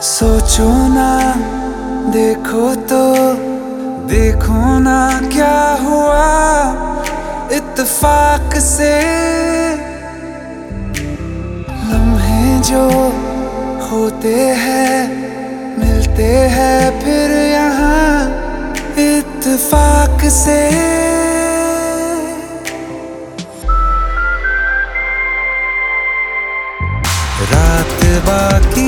सोचो ना, देखो तो देखो ना क्या हुआ। इत्तेफाक से लम्हे जो होते हैं, मिलते हैं फिर यहाँ। इत्तेफाक से रात बाकी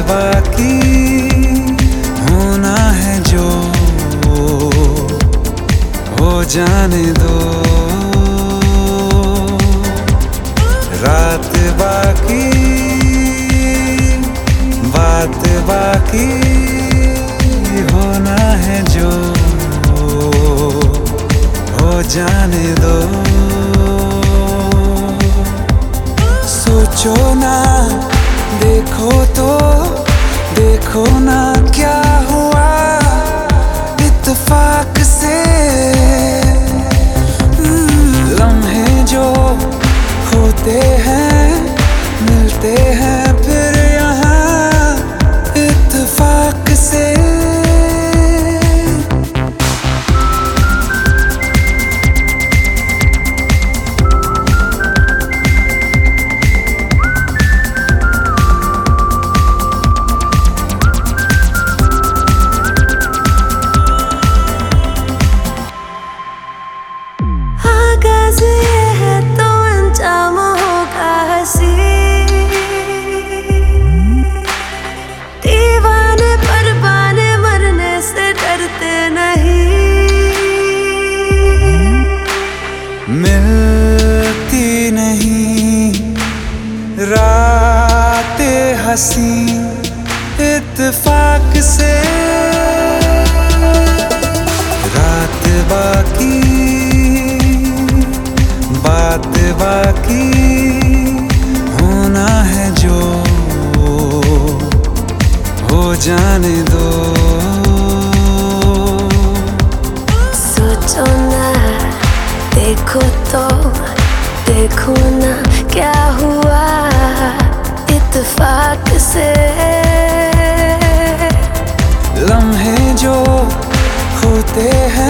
बाकी होना है जो हो जाने दो। रात बाकी, बात बाकी होना है जो हो जाने दो। सोचो ना ना क्या हुआ? इतफाक से। हम्म, लम्हे जो हैं मिलते हैं। से नहीं। मिलती नहीं। रात हसी इत्तेफाक से। रात बाकी, बात बाकी। होना है जो, हो जाने दो। को तो देखो ना क्या हुआ इतफाक से। लम्हे जो होते हैं